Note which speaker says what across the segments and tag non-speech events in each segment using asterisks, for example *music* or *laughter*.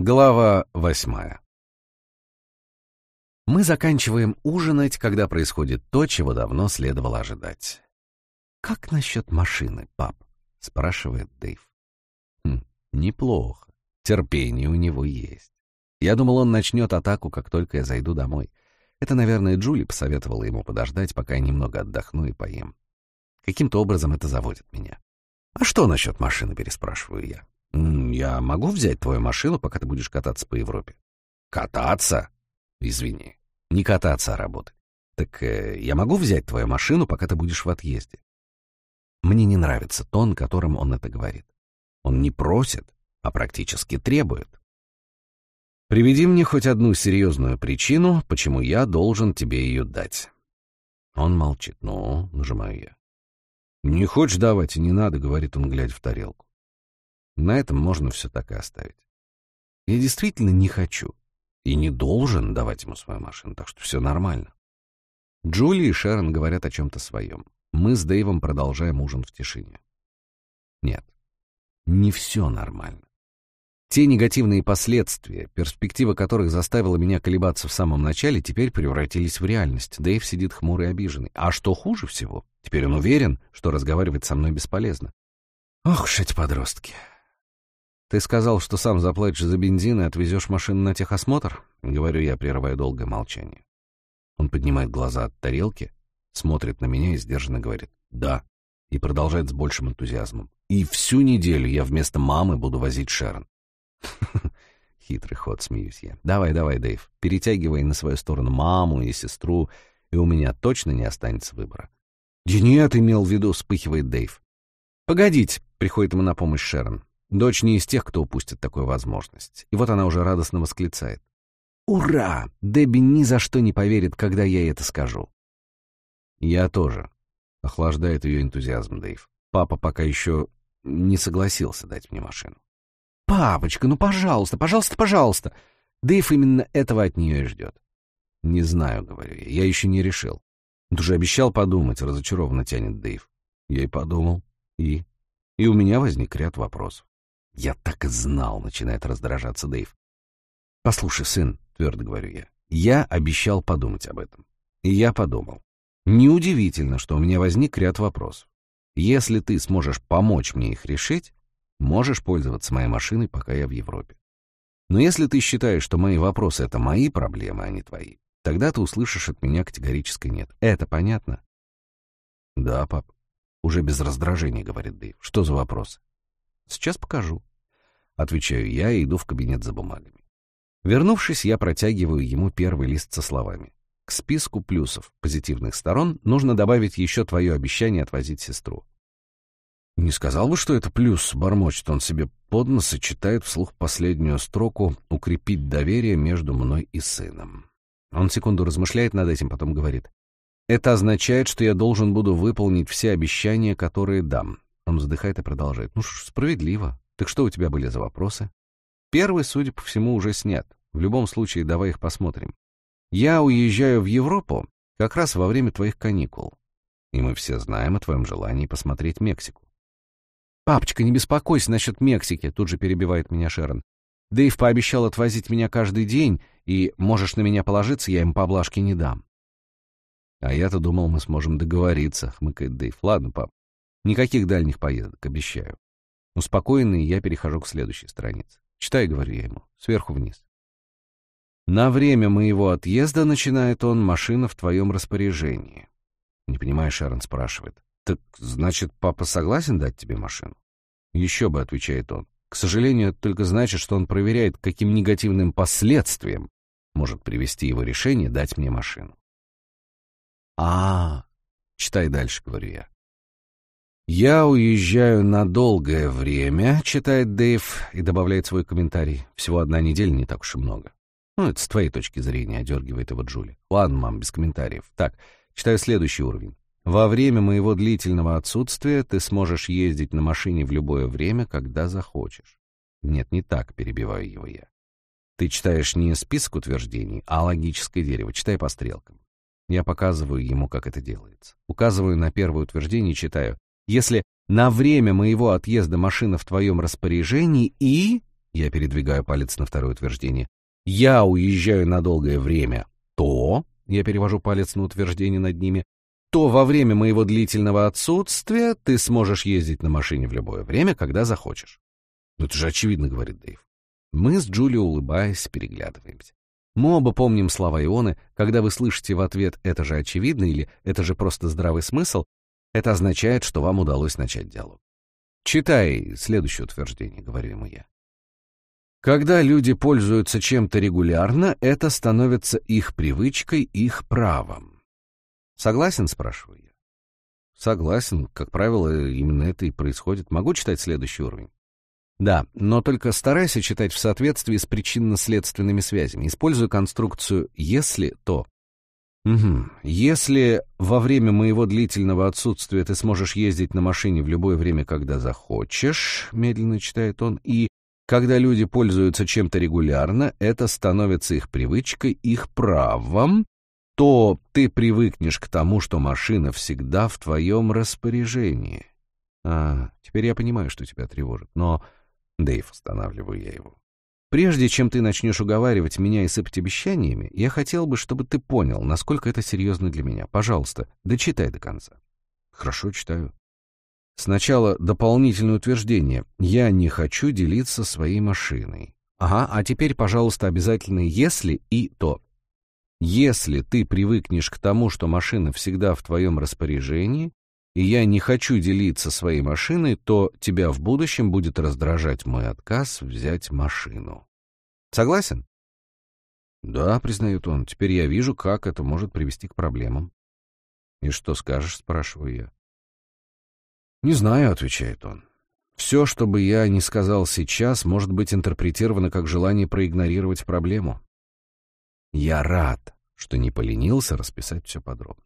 Speaker 1: Глава восьмая. Мы заканчиваем ужинать, когда происходит то, чего давно следовало ожидать. «Как насчет машины, пап?» — спрашивает Дэйв. Хм, «Неплохо. Терпение у него есть. Я думал, он начнет атаку, как только я зайду домой. Это, наверное, Джули посоветовала ему подождать, пока я немного отдохну и поем. Каким-то образом это заводит меня. «А что насчет машины?» — переспрашиваю я. «Я могу взять твою машину, пока ты будешь кататься по Европе?» «Кататься?» «Извини, не кататься, а работать. Так э, я могу взять твою машину, пока ты будешь в отъезде?» Мне не нравится тон, которым он это говорит. Он не просит, а практически требует. «Приведи мне хоть одну серьезную причину, почему я должен тебе ее дать». Он молчит. «Ну, нажимаю я. «Не хочешь давать, не надо», — говорит он, глядя в тарелку. На этом можно все так и оставить. Я действительно не хочу и не должен давать ему свою машину, так что все нормально. Джули и Шерон говорят о чем-то своем. Мы с Дэйвом продолжаем ужин в тишине. Нет, не все нормально. Те негативные последствия, перспектива которых заставила меня колебаться в самом начале, теперь превратились в реальность. Дэйв сидит хмурый и обиженный. А что хуже всего? Теперь он уверен, что разговаривать со мной бесполезно. Ох уж подростки. «Ты сказал, что сам заплатишь за бензин и отвезешь машину на техосмотр?» — говорю я, прерывая долгое молчание. Он поднимает глаза от тарелки, смотрит на меня и сдержанно говорит «да» и продолжает с большим энтузиазмом. «И всю неделю я вместо мамы буду возить Шерон». *laughs* Хитрый ход, смеюсь я. «Давай, давай, Дэйв, перетягивай на свою сторону маму и сестру, и у меня точно не останется выбора». «Да нет, имел в виду», — вспыхивает Дэйв. «Погодите», — приходит ему на помощь Шерон. Дочь не из тех, кто упустит такую возможность. И вот она уже радостно восклицает. «Ура! Дебби ни за что не поверит, когда я это скажу». «Я тоже», — охлаждает ее энтузиазм Дэйв. «Папа пока еще не согласился дать мне машину». «Папочка, ну пожалуйста, пожалуйста, пожалуйста!» Дэйв именно этого от нее и ждет. «Не знаю», — говорю я, — «я еще не решил». «Ты же обещал подумать», — разочарованно тянет Дэйв. Я и подумал. И? И у меня возник ряд вопросов. «Я так и знал», — начинает раздражаться Дэйв. «Послушай, сын», — твердо говорю я, — «я обещал подумать об этом». И я подумал. Неудивительно, что у меня возник ряд вопросов. Если ты сможешь помочь мне их решить, можешь пользоваться моей машиной, пока я в Европе. Но если ты считаешь, что мои вопросы — это мои проблемы, а не твои, тогда ты услышишь от меня категорическое «нет». Это понятно? Да, пап. Уже без раздражения, говорит Дэйв. Что за вопросы? Сейчас покажу. Отвечаю я и иду в кабинет за бумагами. Вернувшись, я протягиваю ему первый лист со словами. К списку плюсов, позитивных сторон, нужно добавить еще твое обещание отвозить сестру. Не сказал бы, что это плюс, бормочет он себе под нос и читает вслух последнюю строку «Укрепить доверие между мной и сыном». Он секунду размышляет над этим, потом говорит. «Это означает, что я должен буду выполнить все обещания, которые дам». Он вздыхает и продолжает. «Ну справедливо. Так что у тебя были за вопросы? Первый, судя по всему, уже снят. В любом случае, давай их посмотрим. Я уезжаю в Европу как раз во время твоих каникул. И мы все знаем о твоем желании посмотреть Мексику. «Папочка, не беспокойся насчет Мексики», — тут же перебивает меня Шерон. «Дэйв пообещал отвозить меня каждый день, и можешь на меня положиться, я им поблажки не дам». «А я-то думал, мы сможем договориться», — хмыкает Дэйв. «Ладно, пап, никаких дальних поездок, обещаю. Успокоенный, я перехожу к следующей странице. Читай, говорю я ему, сверху вниз. На время моего отъезда, начинает он, машина в твоем распоряжении. Не понимаешь, Шарон спрашивает. Так, значит, папа согласен дать тебе машину? Еще бы, отвечает он. К сожалению, это только значит, что он проверяет, каким негативным последствиям может привести его решение дать мне машину. А, -а, -а читай дальше, говорю я. «Я уезжаю на долгое время», — читает Дэйв и добавляет свой комментарий. «Всего одна неделя, не так уж и много». «Ну, это с твоей точки зрения», — одергивает его Джули. «Ладно, мам, без комментариев. Так, читаю следующий уровень. Во время моего длительного отсутствия ты сможешь ездить на машине в любое время, когда захочешь». «Нет, не так», — перебиваю его я. «Ты читаешь не список утверждений, а логическое дерево. Читай по стрелкам». Я показываю ему, как это делается. Указываю на первое утверждение и читаю. Если на время моего отъезда машина в твоем распоряжении и... я передвигаю палец на второе утверждение, я уезжаю на долгое время, то, я перевожу палец на утверждение над ними, то во время моего длительного отсутствия ты сможешь ездить на машине в любое время, когда захочешь. Ну это же очевидно, говорит Дэйв. Мы с Джули, улыбаясь, переглядываемся. Мы оба помним слова Ионы, когда вы слышите в ответ «это же очевидно» или «это же просто здравый смысл», это означает, что вам удалось начать диалог. «Читай следующее утверждение», — говорю ему я. Когда люди пользуются чем-то регулярно, это становится их привычкой, их правом. Согласен, спрашиваю я. Согласен, как правило, именно это и происходит. Могу читать следующий уровень? Да, но только старайся читать в соответствии с причинно-следственными связями. Используй конструкцию «если», «то». Угу. Если во время моего длительного отсутствия ты сможешь ездить на машине в любое время, когда захочешь, медленно читает он, и когда люди пользуются чем-то регулярно, это становится их привычкой, их правом, то ты привыкнешь к тому, что машина всегда в твоем распоряжении. А, теперь я понимаю, что тебя тревожит, но... Дэйв, останавливаю я его. Прежде чем ты начнешь уговаривать меня и сыпать обещаниями, я хотел бы, чтобы ты понял, насколько это серьезно для меня. Пожалуйста, дочитай до конца. Хорошо, читаю. Сначала дополнительное утверждение. Я не хочу делиться своей машиной. Ага, а теперь, пожалуйста, обязательно «если» и «то». Если ты привыкнешь к тому, что машина всегда в твоем распоряжении, и я не хочу делиться своей машиной, то тебя в будущем будет раздражать мой отказ взять машину. Согласен? Да, признает он. Теперь я вижу, как это может привести к проблемам. И что скажешь, спрашиваю я. Не знаю, отвечает он. Все, что бы я ни сказал сейчас, может быть интерпретировано как желание проигнорировать проблему. Я рад, что не поленился расписать все подробно.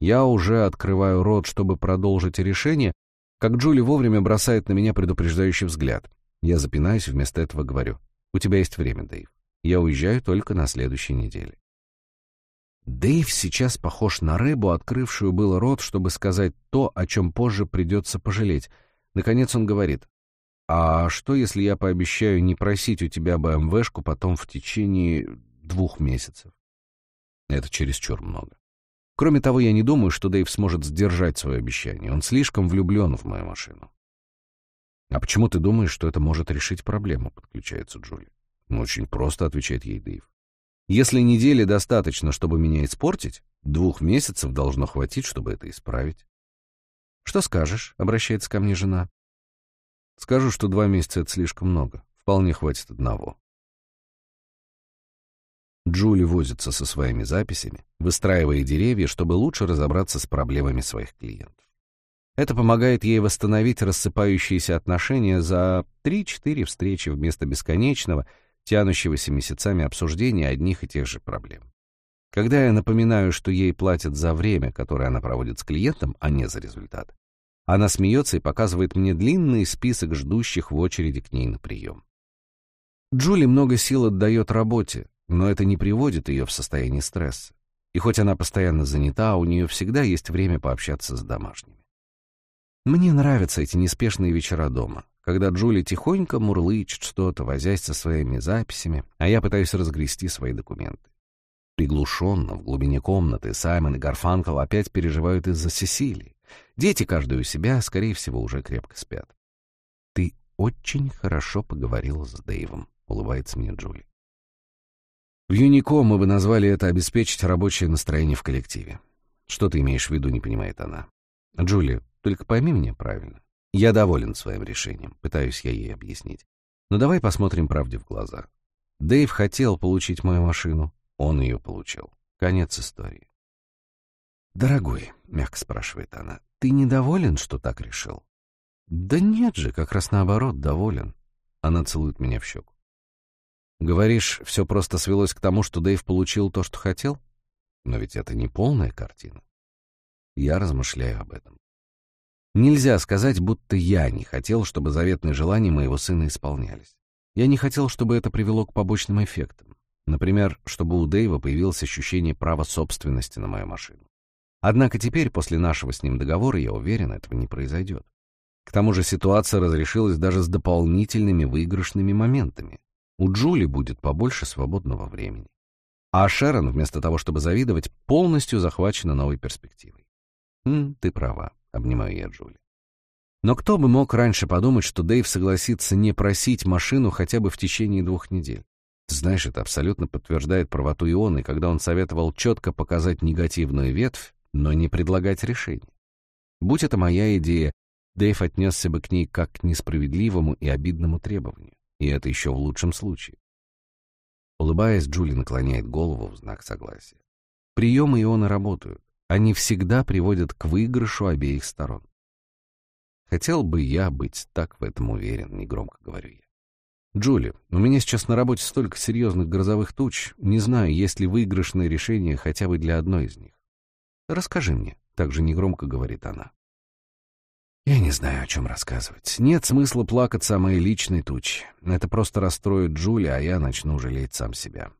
Speaker 1: Я уже открываю рот, чтобы продолжить решение, как Джули вовремя бросает на меня предупреждающий взгляд. Я запинаюсь, вместо этого говорю. «У тебя есть время, Дэйв. Я уезжаю только на следующей неделе». Дэйв сейчас похож на рыбу, открывшую было рот, чтобы сказать то, о чем позже придется пожалеть. Наконец он говорит. «А что, если я пообещаю не просить у тебя БМВшку потом в течение двух месяцев?» Это чересчур много. Кроме того, я не думаю, что Дэйв сможет сдержать свое обещание. Он слишком влюблен в мою машину. «А почему ты думаешь, что это может решить проблему?» — подключается Джули. «Ну, очень просто», — отвечает ей Дэйв. «Если недели достаточно, чтобы меня испортить, двух месяцев должно хватить, чтобы это исправить». «Что скажешь?» — обращается ко мне жена. «Скажу, что два месяца — это слишком много. Вполне хватит одного». Джули возится со своими записями, выстраивая деревья, чтобы лучше разобраться с проблемами своих клиентов. Это помогает ей восстановить рассыпающиеся отношения за 3-4 встречи вместо бесконечного, тянущегося месяцами обсуждения одних и тех же проблем. Когда я напоминаю, что ей платят за время, которое она проводит с клиентом, а не за результат, она смеется и показывает мне длинный список ждущих в очереди к ней на прием. Джули много сил отдает работе, но это не приводит ее в состояние стресса. И хоть она постоянно занята, у нее всегда есть время пообщаться с домашними. Мне нравятся эти неспешные вечера дома, когда Джули тихонько мурлычет что-то, возясь со своими записями, а я пытаюсь разгрести свои документы. Приглушенно, в глубине комнаты, Саймон и Гарфанкл опять переживают из-за Сесилии. Дети, каждый у себя, скорее всего, уже крепко спят. «Ты очень хорошо поговорила с Дэйвом», — улыбается мне Джули. В Юнико мы бы назвали это обеспечить рабочее настроение в коллективе. Что ты имеешь в виду, не понимает она. Джули, только пойми меня правильно. Я доволен своим решением, пытаюсь я ей объяснить. Но давай посмотрим правде в глаза. Дэйв хотел получить мою машину, он ее получил. Конец истории. «Дорогой», — мягко спрашивает она, — «ты недоволен, что так решил?» «Да нет же, как раз наоборот, доволен». Она целует меня в щеку. Говоришь, все просто свелось к тому, что Дэйв получил то, что хотел? Но ведь это не полная картина. Я размышляю об этом. Нельзя сказать, будто я не хотел, чтобы заветные желания моего сына исполнялись. Я не хотел, чтобы это привело к побочным эффектам. Например, чтобы у Дэйва появилось ощущение права собственности на мою машину. Однако теперь, после нашего с ним договора, я уверен, этого не произойдет. К тому же ситуация разрешилась даже с дополнительными выигрышными моментами. У Джули будет побольше свободного времени. А Шерон, вместо того, чтобы завидовать, полностью захвачена новой перспективой. «М, «Ты права», — обнимаю я Джули. Но кто бы мог раньше подумать, что Дэйв согласится не просить машину хотя бы в течение двух недель? Знаешь, это абсолютно подтверждает правоту Ионы, когда он советовал четко показать негативную ветвь, но не предлагать решение. Будь это моя идея, Дэйв отнесся бы к ней как к несправедливому и обидному требованию. И это еще в лучшем случае. Улыбаясь, Джули наклоняет голову в знак согласия. Приемы Ионы работают. Они всегда приводят к выигрышу обеих сторон. Хотел бы я быть так в этом уверен, негромко говорю я. Джули, у меня сейчас на работе столько серьезных грозовых туч, не знаю, есть ли выигрышное решение хотя бы для одной из них. Расскажи мне, также негромко говорит она. Я не знаю, о чем рассказывать. Нет смысла плакаться о моей личной туче. Это просто расстроит Джули, а я начну жалеть сам себя.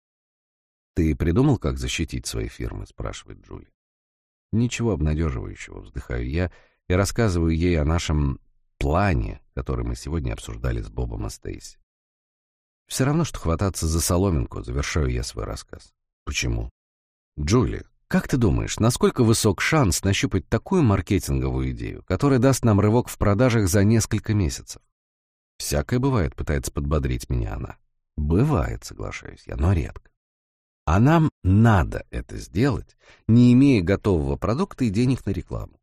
Speaker 1: Ты придумал, как защитить свои фирмы? спрашивает Джули. Ничего обнадеживающего, вздыхаю я и рассказываю ей о нашем плане, который мы сегодня обсуждали с Бобом и Стейси. Все равно, что хвататься за соломинку, завершаю я свой рассказ. Почему? Джули, как ты думаешь, насколько высок шанс нащупать такую маркетинговую идею, которая даст нам рывок в продажах за несколько месяцев? Всякое бывает, пытается подбодрить меня она. Бывает, соглашаюсь я, но редко. А нам надо это сделать, не имея готового продукта и денег на рекламу.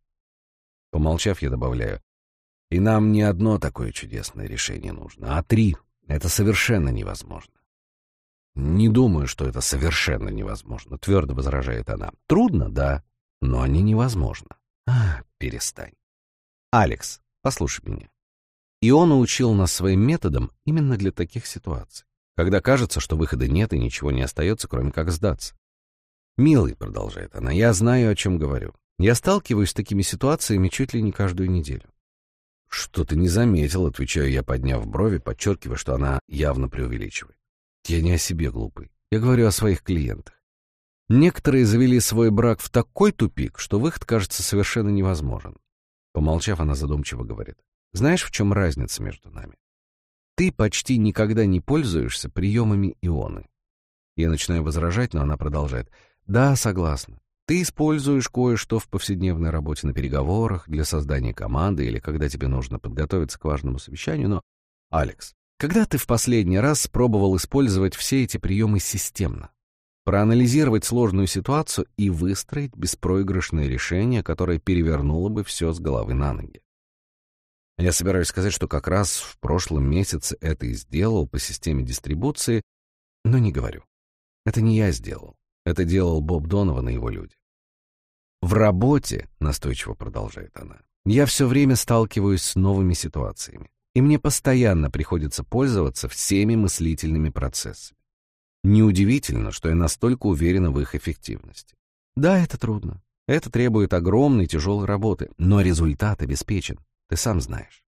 Speaker 1: Помолчав, я добавляю, и нам не одно такое чудесное решение нужно, а три. Это совершенно невозможно. Не думаю, что это совершенно невозможно, твердо возражает она. Трудно, да, но не невозможно. А, перестань. Алекс, послушай меня. И он научил нас своим методам именно для таких ситуаций, когда кажется, что выхода нет и ничего не остается, кроме как сдаться. «Милый», — продолжает она, — «я знаю, о чем говорю. Я сталкиваюсь с такими ситуациями чуть ли не каждую неделю. «Что ты не заметил», — отвечаю я, подняв брови, подчеркивая, что она явно преувеличивает. «Я не о себе глупый. Я говорю о своих клиентах. Некоторые завели свой брак в такой тупик, что выход кажется совершенно невозможен». Помолчав, она задумчиво говорит. «Знаешь, в чем разница между нами? Ты почти никогда не пользуешься приемами ионы». Я начинаю возражать, но она продолжает. «Да, согласна. Ты используешь кое-что в повседневной работе на переговорах, для создания команды или когда тебе нужно подготовиться к важному совещанию, но, Алекс, когда ты в последний раз пробовал использовать все эти приемы системно? Проанализировать сложную ситуацию и выстроить беспроигрышное решение, которое перевернуло бы все с головы на ноги. Я собираюсь сказать, что как раз в прошлом месяце это и сделал по системе дистрибуции, но не говорю. Это не я сделал. Это делал Боб Донован и его люди. В работе, настойчиво продолжает она, я все время сталкиваюсь с новыми ситуациями, и мне постоянно приходится пользоваться всеми мыслительными процессами. Неудивительно, что я настолько уверена в их эффективности. Да, это трудно. Это требует огромной тяжелой работы, но результат обеспечен, ты сам знаешь.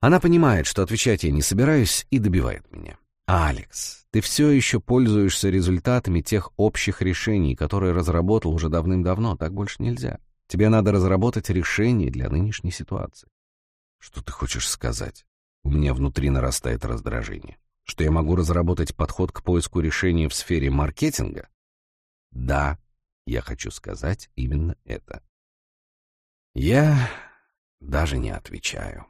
Speaker 1: Она понимает, что отвечать я не собираюсь, и добивает меня. Алекс, ты все еще пользуешься результатами тех общих решений, которые разработал уже давным-давно. Так больше нельзя. Тебе надо разработать решение для нынешней ситуации. Что ты хочешь сказать? У меня внутри нарастает раздражение. Что я могу разработать подход к поиску решения в сфере маркетинга? Да, я хочу сказать именно это. Я даже не отвечаю.